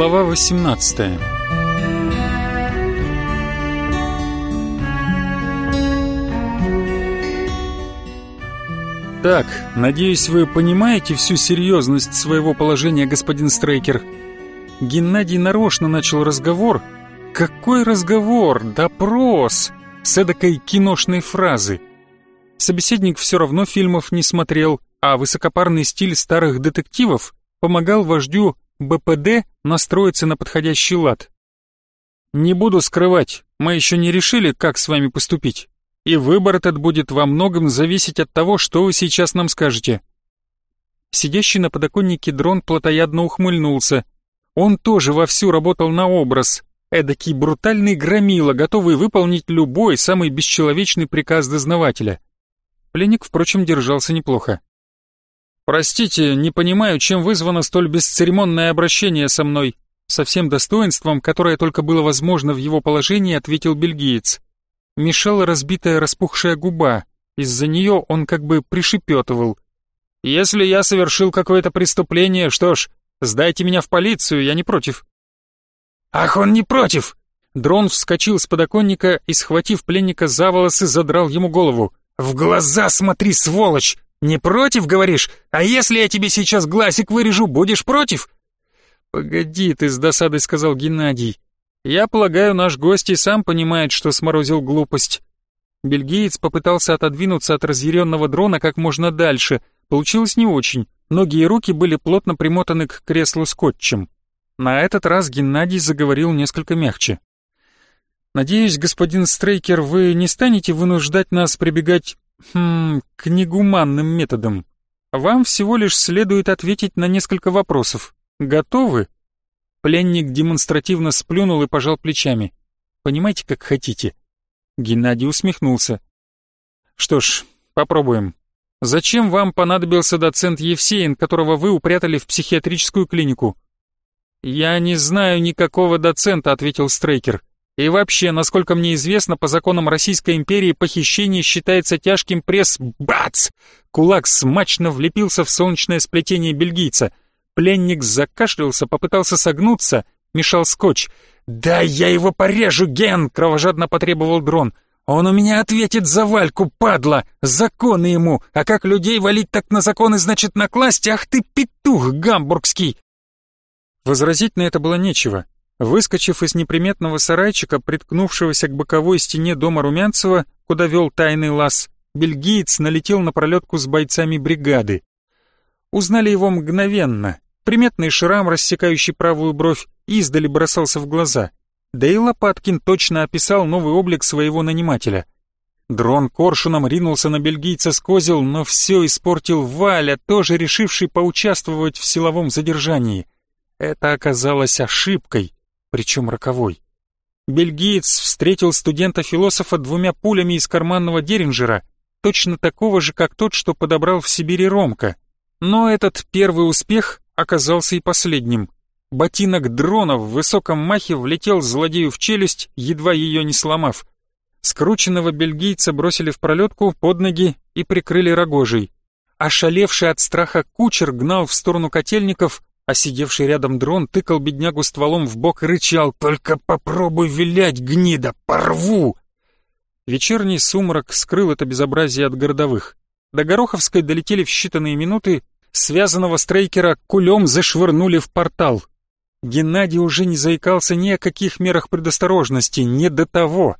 Глава 18 «Так, надеюсь, вы понимаете всю серьезность своего положения, господин Стрейкер?» Геннадий нарочно начал разговор. «Какой разговор? Допрос!» С эдакой киношной фразы. Собеседник все равно фильмов не смотрел, а высокопарный стиль старых детективов помогал вождю БПД настроится на подходящий лад. Не буду скрывать, мы еще не решили, как с вами поступить. И выбор этот будет во многом зависеть от того, что вы сейчас нам скажете. Сидящий на подоконнике дрон плотоядно ухмыльнулся. Он тоже вовсю работал на образ. Эдакий брутальный громила, готовый выполнить любой самый бесчеловечный приказ дознавателя. Пленник, впрочем, держался неплохо. «Простите, не понимаю, чем вызвано столь бесцеремонное обращение со мной», со всем достоинством, которое только было возможно в его положении, ответил бельгиец. Мешала разбитая распухшая губа, из-за нее он как бы пришепетывал. «Если я совершил какое-то преступление, что ж, сдайте меня в полицию, я не против». «Ах, он не против!» Дрон вскочил с подоконника и, схватив пленника за волосы, задрал ему голову. «В глаза смотри, сволочь! «Не против, говоришь? А если я тебе сейчас глазик вырежу, будешь против?» «Погоди ты», — с досадой сказал Геннадий. «Я полагаю, наш гость и сам понимает, что сморозил глупость». Бельгиец попытался отодвинуться от разъяренного дрона как можно дальше. Получилось не очень. Ноги и руки были плотно примотаны к креслу скотчем. На этот раз Геннадий заговорил несколько мягче. «Надеюсь, господин Стрейкер, вы не станете вынуждать нас прибегать Хм, к негуманным методам. Вам всего лишь следует ответить на несколько вопросов. Готовы? Пленник демонстративно сплюнул и пожал плечами. Понимаете, как хотите. Геннадий усмехнулся. Что ж, попробуем. Зачем вам понадобился доцент Евсеин, которого вы упрятали в психиатрическую клинику? Я не знаю никакого доцента, ответил Стрейкер. И вообще, насколько мне известно, по законам Российской империи похищение считается тяжким пресс... Бац! Кулак смачно влепился в солнечное сплетение бельгийца. Пленник закашлялся, попытался согнуться, мешал скотч. «Да я его порежу, Ген!» — кровожадно потребовал дрон. «Он у меня ответит за Вальку, падла! Законы ему! А как людей валить так на законы, значит накласть? Ах ты петух гамбургский!» Возразить на это было нечего. Выскочив из неприметного сарайчика, приткнувшегося к боковой стене дома Румянцева, куда вел тайный лаз, бельгиец налетел на пролетку с бойцами бригады. Узнали его мгновенно. Приметный шрам, рассекающий правую бровь, издали бросался в глаза. Да и Лопаткин точно описал новый облик своего нанимателя. Дрон коршуном ринулся на бельгийца с козел, но все испортил Валя, тоже решивший поучаствовать в силовом задержании. Это оказалось ошибкой — причем роковой. Бельгиец встретил студента-философа двумя пулями из карманного Деринджера, точно такого же, как тот, что подобрал в Сибири Ромка. Но этот первый успех оказался и последним. Ботинок дрона в высоком махе влетел злодею в челюсть, едва ее не сломав. Скрученного бельгийца бросили в пролетку под ноги и прикрыли рогожей. Ошалевший от страха кучер гнал в сторону котельников, а сидевший рядом дрон тыкал беднягу стволом в бок и рычал «Только попробуй вилять, гнида, порву!» Вечерний сумрак скрыл это безобразие от городовых. До Гороховской долетели в считанные минуты, связанного стрейкера кулем зашвырнули в портал. Геннадий уже не заикался ни о каких мерах предосторожности, не до того.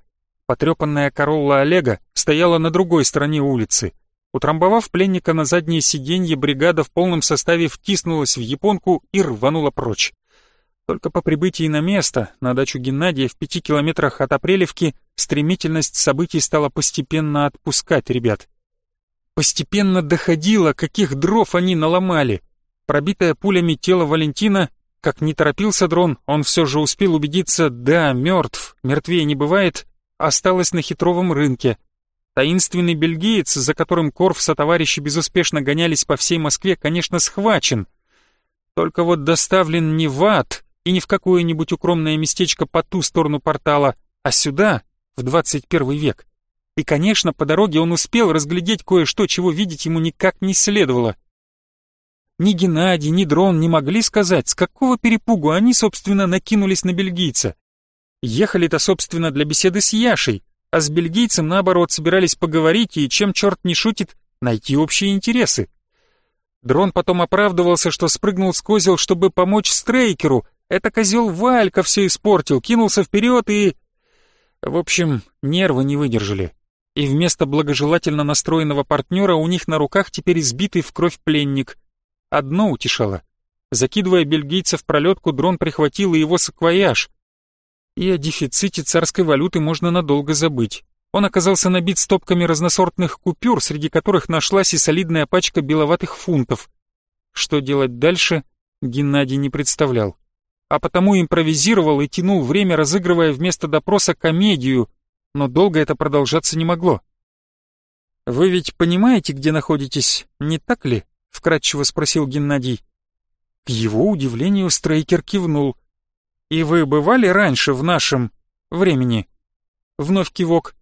Потрепанная королла Олега стояла на другой стороне улицы. Утрамбовав пленника на заднее сиденье, бригада в полном составе втиснулась в японку и рванула прочь. Только по прибытии на место, на дачу Геннадия в пяти километрах от Апрелевки, стремительность событий стала постепенно отпускать ребят. Постепенно доходило, каких дров они наломали. Пробитое пулями тело Валентина, как не торопился дрон, он все же успел убедиться, да, мертв, мертвее не бывает, осталось на хитровом рынке — Таинственный бельгиец, за которым Корф со товарищи безуспешно гонялись по всей Москве, конечно, схвачен. Только вот доставлен не в ад и не в какое-нибудь укромное местечко по ту сторону портала, а сюда, в 21 век. И, конечно, по дороге он успел разглядеть кое-что, чего видеть ему никак не следовало. Ни Геннадий, ни Дрон не могли сказать, с какого перепугу они, собственно, накинулись на бельгийца. Ехали-то, собственно, для беседы с Яшей, а с бельгийцем, наоборот, собирались поговорить и, чем черт не шутит, найти общие интересы. Дрон потом оправдывался, что спрыгнул с козел, чтобы помочь Стрейкеру. Это козел Валька все испортил, кинулся вперед и... В общем, нервы не выдержали. И вместо благожелательно настроенного партнера у них на руках теперь избитый в кровь пленник. Одно утешало. Закидывая бельгийца в пролетку, дрон прихватил и его саквояж. И о дефиците царской валюты можно надолго забыть. Он оказался набит стопками разносортных купюр, среди которых нашлась и солидная пачка беловатых фунтов. Что делать дальше, Геннадий не представлял. А потому импровизировал и тянул время, разыгрывая вместо допроса комедию, но долго это продолжаться не могло. «Вы ведь понимаете, где находитесь, не так ли?» — вкратчиво спросил Геннадий. К его удивлению Стрейкер кивнул. «И вы бывали раньше в нашем времени?» Вновь кивок.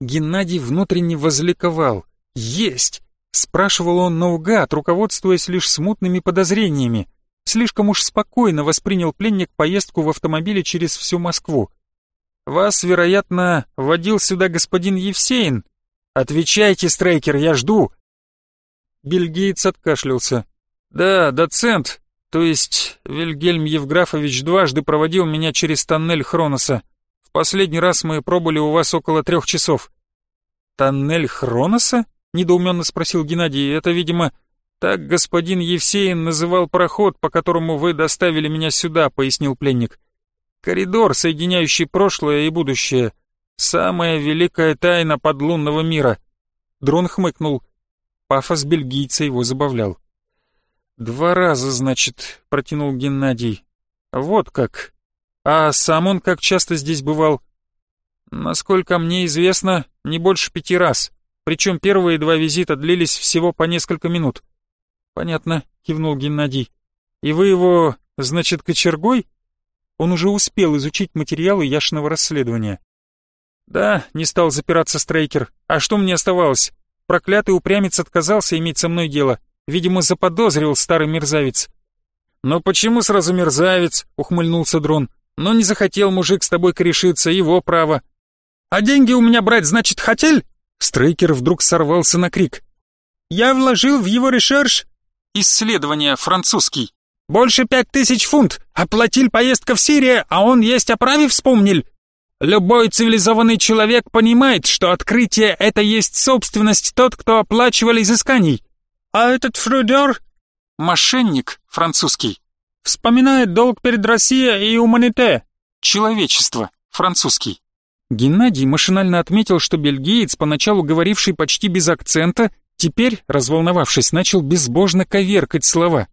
Геннадий внутренне возликовал. «Есть!» — спрашивал он наугад, руководствуясь лишь смутными подозрениями. Слишком уж спокойно воспринял пленник поездку в автомобиле через всю Москву. «Вас, вероятно, водил сюда господин Евсеин?» «Отвечайте, Стрейкер, я жду!» Бельгиец откашлялся. «Да, доцент, то есть Вильгельм Евграфович дважды проводил меня через тоннель Хроноса. В последний раз мы пробыли у вас около трех часов». «Тоннель Хроноса?» — недоуменно спросил Геннадий. «Это, видимо, так господин Евсеин называл проход, по которому вы доставили меня сюда», — пояснил пленник. «Коридор, соединяющий прошлое и будущее. Самая великая тайна подлунного мира». Дрон хмыкнул. Пафос бельгийца его забавлял. «Два раза, значит», — протянул Геннадий. «Вот как. А сам он как часто здесь бывал?» «Насколько мне известно, не больше пяти раз. Причем первые два визита длились всего по несколько минут». «Понятно», — кивнул Геннадий. «И вы его, значит, кочергой?» Он уже успел изучить материалы яшного расследования. «Да», — не стал запираться Стрейкер. «А что мне оставалось? Проклятый упрямец отказался иметь со мной дело. Видимо, заподозрил старый мерзавец. «Но почему сразу мерзавец?» — ухмыльнулся дрон. «Но не захотел мужик с тобой корешиться, его право». «А деньги у меня брать, значит, хотел? Стрейкер вдруг сорвался на крик. «Я вложил в его решерш...» «Исследование, французский». «Больше пять тысяч фунт. Оплатил поездка в Сирию, а он есть о праве вспомнил. Любой цивилизованный человек понимает, что открытие — это есть собственность тот, кто оплачивал изысканий. А этот фрудер...» «Мошенник французский. Вспоминает долг перед Россией и Уманите. Человечество французский». Геннадий машинально отметил, что бельгиец, поначалу говоривший почти без акцента, теперь, разволновавшись, начал безбожно коверкать слова.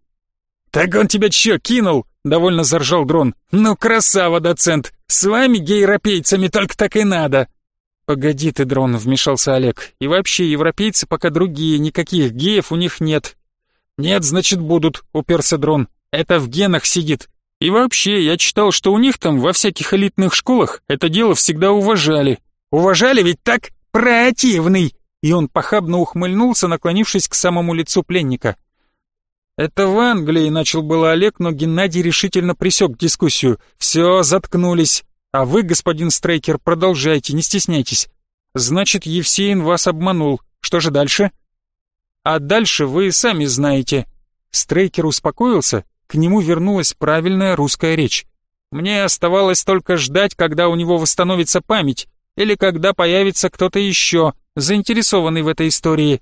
«Так он тебя чё, кинул?» — довольно заржал дрон. «Ну, красава, доцент! С вами, гейропейцами, только так и надо!» «Погоди ты, дрон», — вмешался Олег. «И вообще, европейцы пока другие, никаких геев у них нет». «Нет, значит, будут», — уперся дрон. «Это в генах сидит. И вообще, я читал, что у них там во всяких элитных школах это дело всегда уважали. Уважали ведь так? Противный!» И он похабно ухмыльнулся, наклонившись к самому лицу пленника. «Это в Англии», — начал было Олег, но Геннадий решительно присек дискуссию. «Все, заткнулись. А вы, господин Стрейкер, продолжайте, не стесняйтесь. Значит, Евсеин вас обманул. Что же дальше? А дальше вы сами знаете. Стрейкер успокоился, к нему вернулась правильная русская речь. Мне оставалось только ждать, когда у него восстановится память, или когда появится кто-то еще, заинтересованный в этой истории.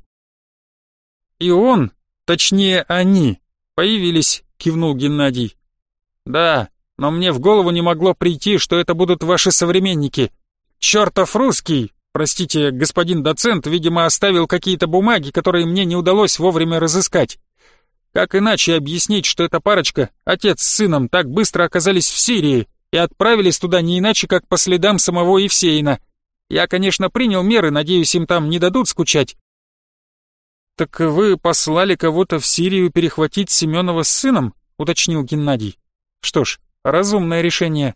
И он, точнее они, появились, кивнул Геннадий. Да, но мне в голову не могло прийти, что это будут ваши современники. Чёртов русский! Простите, господин доцент, видимо, оставил какие-то бумаги, которые мне не удалось вовремя разыскать. Как иначе объяснить, что эта парочка, отец с сыном, так быстро оказались в Сирии и отправились туда не иначе, как по следам самого Евсеина? Я, конечно, принял меры, надеюсь, им там не дадут скучать. «Так вы послали кого-то в Сирию перехватить Семенова с сыном?» — уточнил Геннадий. «Что ж, Разумное решение.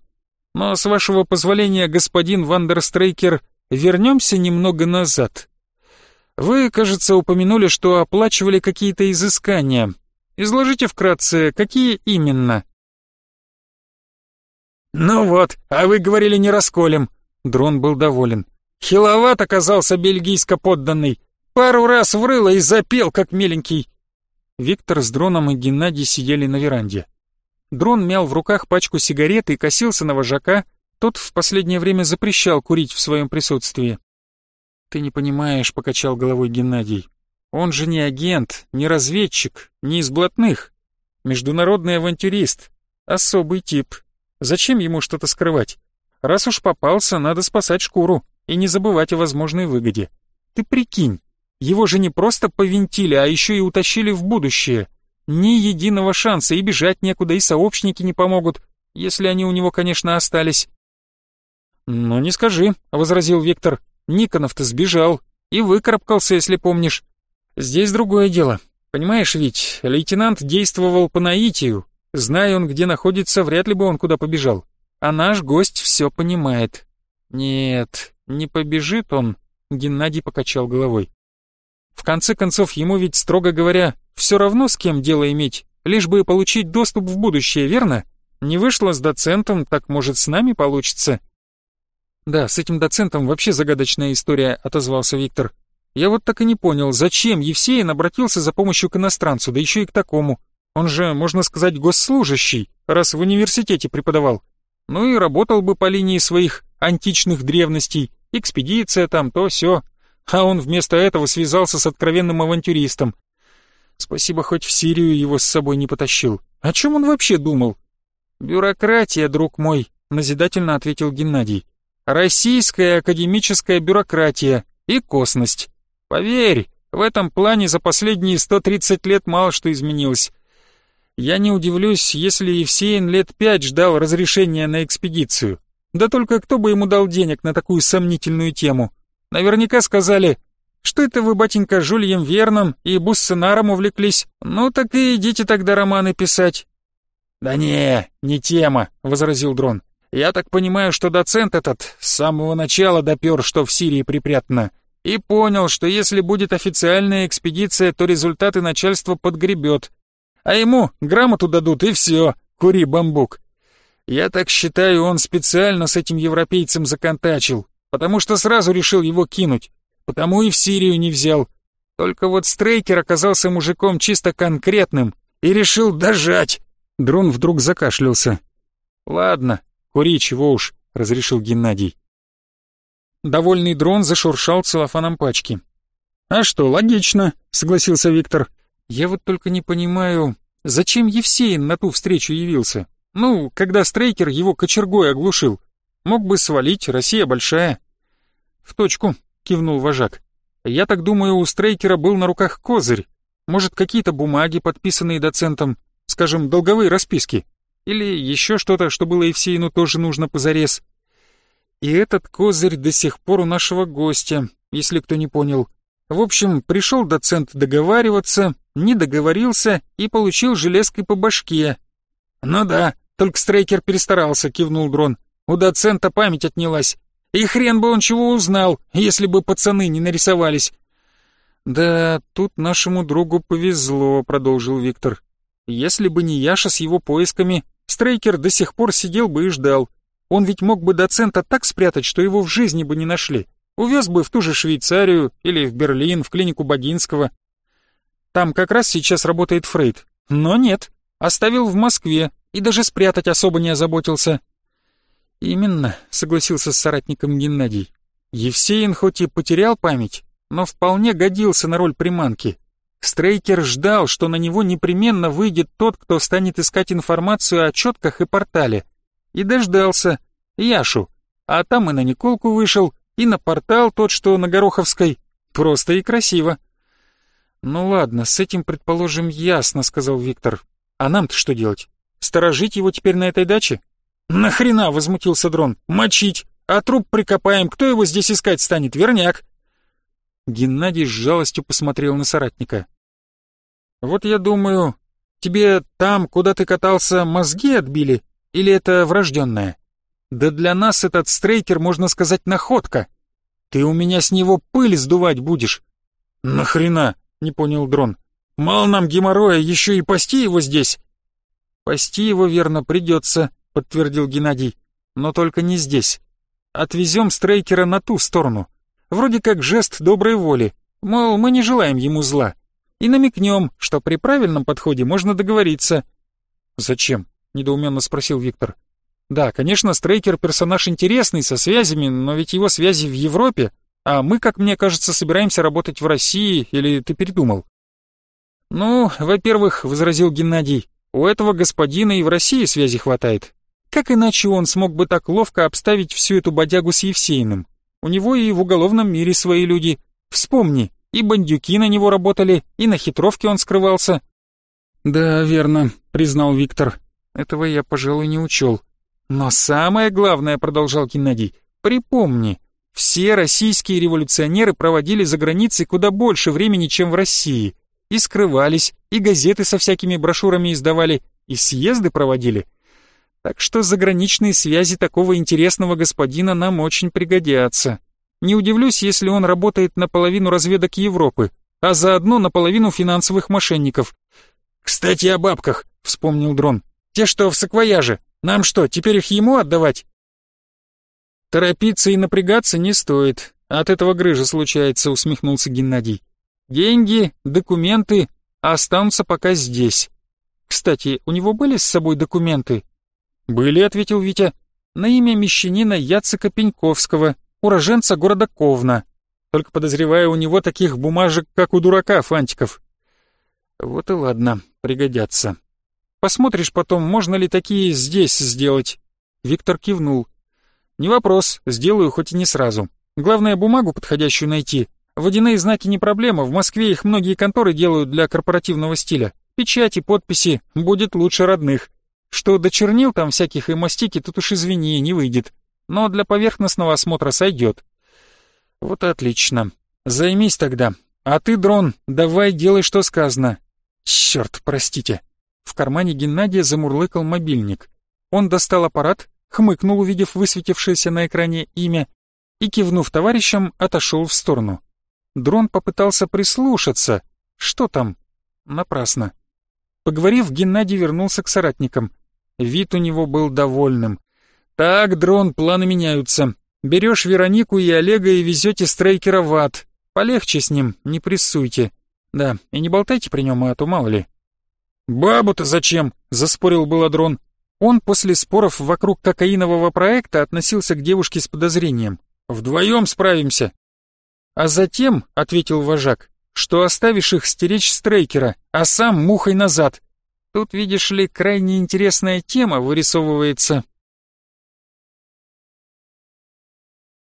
Но, с вашего позволения, господин Вандерстрейкер, вернемся немного назад. Вы, кажется, упомянули, что оплачивали какие-то изыскания. Изложите вкратце, какие именно?» «Ну вот, а вы говорили не расколем». Дрон был доволен. «Хиловат оказался бельгийскоподданный. Пару раз в рыло и запел, как миленький». Виктор с Дроном и Геннадий сидели на веранде. Дрон мял в руках пачку сигарет и косился на вожака, тот в последнее время запрещал курить в своем присутствии. «Ты не понимаешь», — покачал головой Геннадий. «Он же не агент, не разведчик, не из блатных. Международный авантюрист. Особый тип. Зачем ему что-то скрывать? Раз уж попался, надо спасать шкуру и не забывать о возможной выгоде. Ты прикинь, его же не просто повинтили, а еще и утащили в будущее. Ни единого шанса, и бежать некуда, и сообщники не помогут, если они у него, конечно, остались. «Ну, не скажи», — возразил Виктор. «Никонов-то сбежал и выкарабкался, если помнишь. Здесь другое дело. Понимаешь, ведь лейтенант действовал по наитию. Зная он, где находится, вряд ли бы он куда побежал. А наш гость все понимает». «Нет, не побежит он», — Геннадий покачал головой. «В конце концов, ему ведь, строго говоря, все равно с кем дело иметь, лишь бы получить доступ в будущее, верно? Не вышло с доцентом, так может с нами получится?» «Да, с этим доцентом вообще загадочная история», — отозвался Виктор. «Я вот так и не понял, зачем Евсеин обратился за помощью к иностранцу, да еще и к такому. Он же, можно сказать, госслужащий, раз в университете преподавал. Ну и работал бы по линии своих античных древностей, экспедиция там, то все. А он вместо этого связался с откровенным авантюристом. Спасибо, хоть в Сирию его с собой не потащил. О чем он вообще думал? «Бюрократия, друг мой», — назидательно ответил Геннадий. «Российская академическая бюрократия и косность. Поверь, в этом плане за последние 130 лет мало что изменилось. Я не удивлюсь, если Евсеин лет пять ждал разрешения на экспедицию. Да только кто бы ему дал денег на такую сомнительную тему? Наверняка сказали что это вы, батенька, Жульем Верном и Буссенаром увлеклись? Ну так и идите тогда романы писать». «Да не, не тема», — возразил Дрон. «Я так понимаю, что доцент этот с самого начала допер, что в Сирии припрятано, и понял, что если будет официальная экспедиция, то результаты начальство подгребет, а ему грамоту дадут и все, кури бамбук». Я так считаю, он специально с этим европейцем законтачил, потому что сразу решил его кинуть Потому и в Сирию не взял. Только вот Стрейкер оказался мужиком чисто конкретным и решил дожать. Дрон вдруг закашлялся. «Ладно, кури, чего уж», — разрешил Геннадий. Довольный дрон зашуршал целлофаном пачки. «А что, логично», — согласился Виктор. «Я вот только не понимаю, зачем Евсеин на ту встречу явился? Ну, когда Стрейкер его кочергой оглушил. Мог бы свалить, Россия большая». «В точку», кивнул вожак. «Я так думаю, у Стрейкера был на руках козырь. Может, какие-то бумаги, подписанные доцентом, скажем, долговые расписки. Или еще что-то, что было Евсеину тоже нужно позарез. И этот козырь до сих пор у нашего гостя, если кто не понял. В общем, пришел доцент договариваться, не договорился и получил железкой по башке». «Ну да, только Стрейкер перестарался», — кивнул Дрон. «У доцента память отнялась. И хрен бы он чего узнал, если бы пацаны не нарисовались. «Да, тут нашему другу повезло», — продолжил Виктор. «Если бы не Яша с его поисками, Стрейкер до сих пор сидел бы и ждал. Он ведь мог бы доцента так спрятать, что его в жизни бы не нашли. Увез бы в ту же Швейцарию или в Берлин, в клинику Богинского. Там как раз сейчас работает Фрейд. Но нет, оставил в Москве и даже спрятать особо не озаботился. «Именно», — согласился с соратником Геннадий. «Евсеин хоть и потерял память, но вполне годился на роль приманки. Стрейкер ждал, что на него непременно выйдет тот, кто станет искать информацию о четках и портале. И дождался. Яшу. А там и на Николку вышел, и на портал тот, что на Гороховской. Просто и красиво». «Ну ладно, с этим, предположим, ясно», — сказал Виктор. «А нам-то что делать? Сторожить его теперь на этой даче?» «Нахрена?» — возмутился дрон. «Мочить! А труп прикопаем, кто его здесь искать станет? Верняк!» Геннадий с жалостью посмотрел на соратника. «Вот я думаю, тебе там, куда ты катался, мозги отбили? Или это врожденное? Да для нас этот стрейкер, можно сказать, находка. Ты у меня с него пыль сдувать будешь». «Нахрена?» — не понял дрон. «Мало нам геморроя, еще и пасти его здесь». «Пасти его, верно, придется», подтвердил Геннадий. «Но только не здесь. Отвезем Стрейкера на ту сторону. Вроде как жест доброй воли, мол, мы не желаем ему зла. И намекнем, что при правильном подходе можно договориться». «Зачем?» — недоуменно спросил Виктор. «Да, конечно, Стрейкер персонаж интересный, со связями, но ведь его связи в Европе, а мы, как мне кажется, собираемся работать в России, или ты передумал?» «Ну, во-первых, — возразил Геннадий, — у этого господина и в России связи хватает. Как иначе он смог бы так ловко обставить всю эту бодягу с Евсеиным? У него и в уголовном мире свои люди. Вспомни, и бандюки на него работали, и на хитровке он скрывался. «Да, верно», — признал Виктор. «Этого я, пожалуй, не учел». «Но самое главное», — продолжал Геннадий, — «припомни, все российские революционеры проводили за границей куда больше времени, чем в России. И скрывались, и газеты со всякими брошюрами издавали, и съезды проводили. Так что заграничные связи такого интересного господина нам очень пригодятся. Не удивлюсь, если он работает наполовину разведок Европы, а заодно наполовину финансовых мошенников. «Кстати, о бабках», — вспомнил Дрон. «Те, что в саквояже. Нам что, теперь их ему отдавать?» «Торопиться и напрягаться не стоит. От этого грыжа случается», — усмехнулся Геннадий. «Деньги, документы останутся пока здесь. Кстати, у него были с собой документы «Были», — ответил Витя, — «на имя мещанина Яцека Пеньковского, уроженца города Ковна. Только подозревая, у него таких бумажек, как у дурака Фантиков». «Вот и ладно, пригодятся. Посмотришь потом, можно ли такие здесь сделать». Виктор кивнул. «Не вопрос, сделаю хоть и не сразу. Главное, бумагу подходящую найти. Водяные знаки не проблема, в Москве их многие конторы делают для корпоративного стиля. Печати, подписи, будет лучше родных. Что до чернил там всяких и мастики тут уж извини, не выйдет. Но для поверхностного осмотра сойдет. Вот отлично. Займись тогда. А ты, дрон, давай делай, что сказано. Черт, простите. В кармане Геннадия замурлыкал мобильник. Он достал аппарат, хмыкнул, увидев высветившееся на экране имя, и, кивнув товарищам, отошел в сторону. Дрон попытался прислушаться. Что там? Напрасно. Поговорив, Геннадий вернулся к соратникам — Вид у него был довольным. «Так, дрон, планы меняются. Берешь Веронику и Олега и везете Стрейкера в ад. Полегче с ним, не прессуйте. Да, и не болтайте при нем, а то мало ли». «Бабу-то зачем?» — заспорил было дрон. Он после споров вокруг кокаинового проекта относился к девушке с подозрением. «Вдвоем справимся». «А затем», — ответил вожак, — «что оставишь их стеречь Стрейкера, а сам мухой назад. Тут, видишь ли, крайне интересная тема вырисовывается.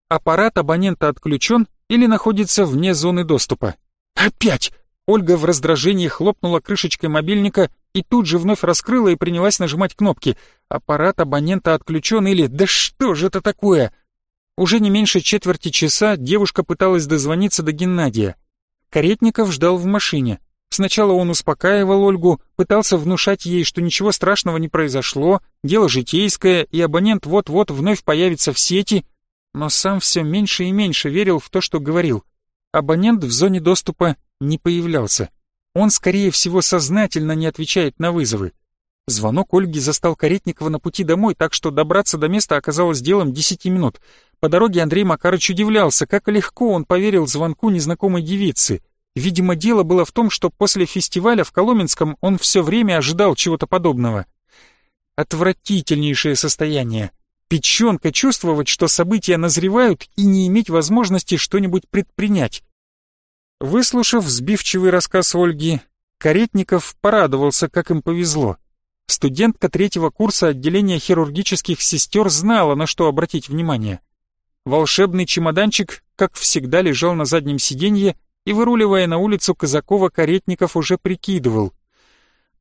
Аппарат абонента отключен или находится вне зоны доступа. Опять! Ольга в раздражении хлопнула крышечкой мобильника и тут же вновь раскрыла и принялась нажимать кнопки. Аппарат абонента отключен или «Да что же это такое?» Уже не меньше четверти часа девушка пыталась дозвониться до Геннадия. Каретников ждал в машине. Сначала он успокаивал Ольгу, пытался внушать ей, что ничего страшного не произошло, дело житейское, и абонент вот-вот вновь появится в сети, но сам все меньше и меньше верил в то, что говорил. Абонент в зоне доступа не появлялся. Он, скорее всего, сознательно не отвечает на вызовы. Звонок Ольги застал Каретникова на пути домой, так что добраться до места оказалось делом 10 минут. По дороге Андрей Макарыч удивлялся, как легко он поверил звонку незнакомой девицы — Видимо, дело было в том, что после фестиваля в Коломенском он все время ожидал чего-то подобного. Отвратительнейшее состояние. Печенка чувствовать, что события назревают, и не иметь возможности что-нибудь предпринять. Выслушав сбивчивый рассказ Ольги, Каретников порадовался, как им повезло. Студентка третьего курса отделения хирургических сестер знала, на что обратить внимание. Волшебный чемоданчик, как всегда, лежал на заднем сиденье, и, выруливая на улицу Казакова, Каретников уже прикидывал.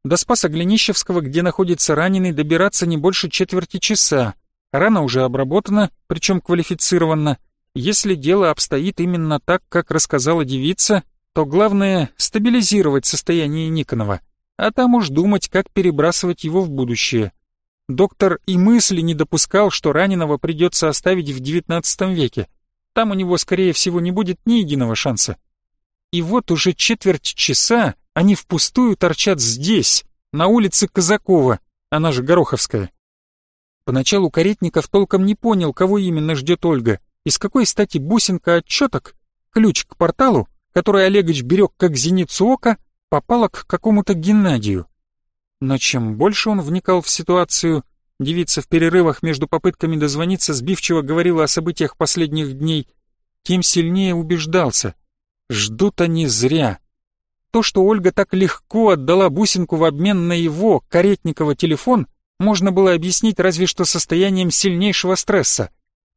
До Спаса Глинищевского, где находится раненый, добираться не больше четверти часа. Рана уже обработана, причем квалифицированно. Если дело обстоит именно так, как рассказала девица, то главное — стабилизировать состояние Никонова, а там уж думать, как перебрасывать его в будущее. Доктор и мысли не допускал, что раненого придется оставить в XIX веке. Там у него, скорее всего, не будет ни единого шанса. И вот уже четверть часа они впустую торчат здесь, на улице Казакова, она же Гороховская. Поначалу Каретников толком не понял, кого именно ждет Ольга, из какой стати бусинка отчеток, ключ к порталу, который Олегович берег как зеницу ока, попала к какому-то Геннадию. Но чем больше он вникал в ситуацию, девица в перерывах между попытками дозвониться сбивчиво говорила о событиях последних дней, тем сильнее убеждался — Ждут они зря. То, что Ольга так легко отдала бусинку в обмен на его, Каретникова, телефон, можно было объяснить разве что состоянием сильнейшего стресса.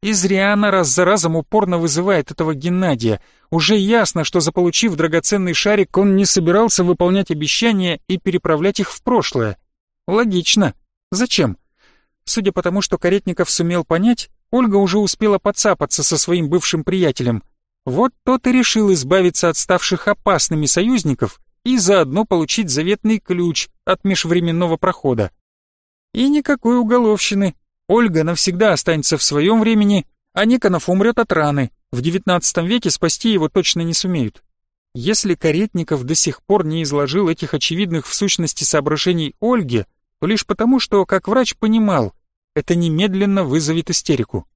И зря она раз за разом упорно вызывает этого Геннадия. Уже ясно, что заполучив драгоценный шарик, он не собирался выполнять обещания и переправлять их в прошлое. Логично. Зачем? Судя по тому, что Каретников сумел понять, Ольга уже успела подцапаться со своим бывшим приятелем – вот тот и решил избавиться от ставших опасными союзников и заодно получить заветный ключ от межвременного прохода. И никакой уголовщины. Ольга навсегда останется в своем времени, а Никонов умрет от раны. В девятнадцатом веке спасти его точно не сумеют. Если Каретников до сих пор не изложил этих очевидных в сущности соображений Ольге, то лишь потому, что, как врач понимал, это немедленно вызовет истерику.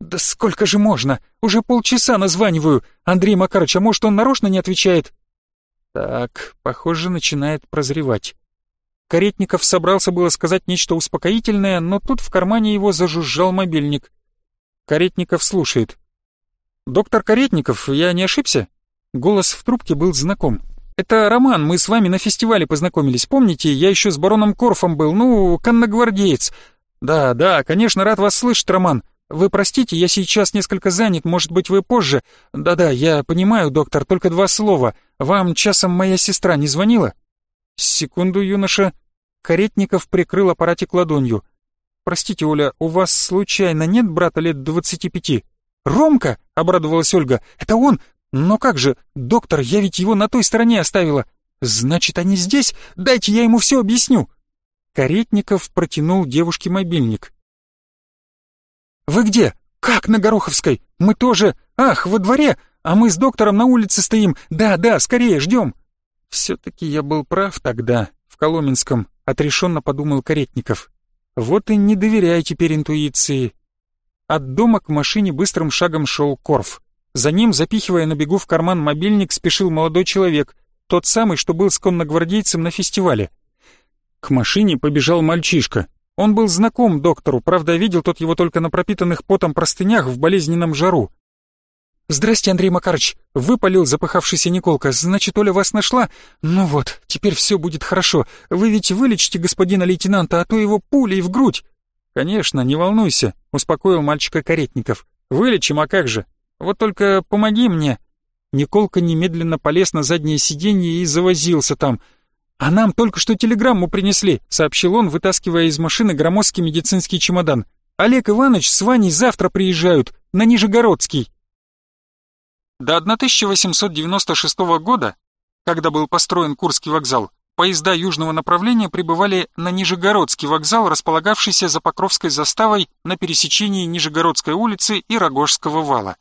«Да сколько же можно? Уже полчаса названиваю. Андрей Макарыч, а может, он нарочно не отвечает?» Так, похоже, начинает прозревать. Каретников собрался было сказать нечто успокоительное, но тут в кармане его зажужжал мобильник. Каретников слушает. «Доктор Каретников, я не ошибся?» Голос в трубке был знаком. «Это Роман, мы с вами на фестивале познакомились, помните? Я еще с бароном Корфом был, ну, конногвардеец. Да, да, конечно, рад вас слышать, Роман. Вы простите, я сейчас несколько занят, может быть, вы позже. Да-да, я понимаю, доктор, только два слова. Вам часом моя сестра не звонила? Секунду, юноша. Каретников прикрыл аппаратик ладонью. Простите, Оля, у вас случайно нет брата лет двадцати пяти? Ромка, обрадовалась Ольга. Это он. Но как же, доктор, я ведь его на той стороне оставила. Значит, они здесь? Дайте я ему все объясню. Каретников протянул девушке мобильник. Вы где? Как на Гороховской? Мы тоже... Ах, во дворе! А мы с доктором на улице стоим! Да, да, скорее, ждем!» «Все-таки я был прав тогда, в Коломенском», — отрешенно подумал Каретников. «Вот и не доверяй теперь интуиции». От дома к машине быстрым шагом шел Корф. За ним, запихивая на бегу в карман мобильник, спешил молодой человек, тот самый, что был с конногвардейцем на фестивале. К машине побежал мальчишка, он был знаком доктору, правда, видел тот его только на пропитанных потом простынях в болезненном жару. «Здрасте, Андрей Макарыч!» — выпалил запыхавшийся Николка. «Значит, Оля вас нашла? Ну вот, теперь все будет хорошо. Вы ведь вылечите господина лейтенанта, а то его пулей в грудь!» «Конечно, не волнуйся», — успокоил мальчика Каретников. «Вылечим, а как же? Вот только помоги мне!» Николка немедленно полез на заднее сиденье и завозился там — «А нам только что телеграмму принесли», — сообщил он, вытаскивая из машины громоздкий медицинский чемодан. «Олег Иванович с Ваней завтра приезжают, на Нижегородский». До 1896 года, когда был построен Курский вокзал, поезда южного направления прибывали на Нижегородский вокзал, располагавшийся за Покровской заставой на пересечении Нижегородской улицы и Рогожского вала.